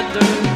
I do.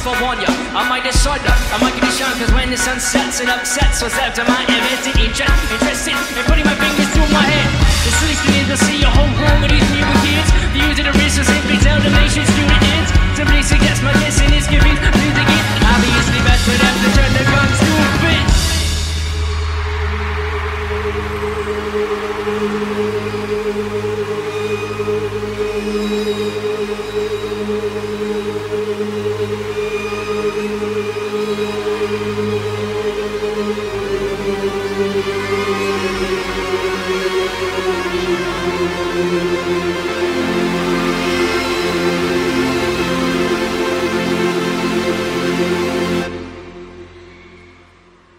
for one ya. I might decide to, I might give you shine, cause when the sun sets, and upsets what's left of my empty interest. Interested in putting my fingers through my head. The silly student will see your whole room with these new kids. Views and original simply tell the nation student ends. Simply suggest my lesson is giving the in. Obviously, best for them to turn their guns to a bitch. Thank you. Thank you.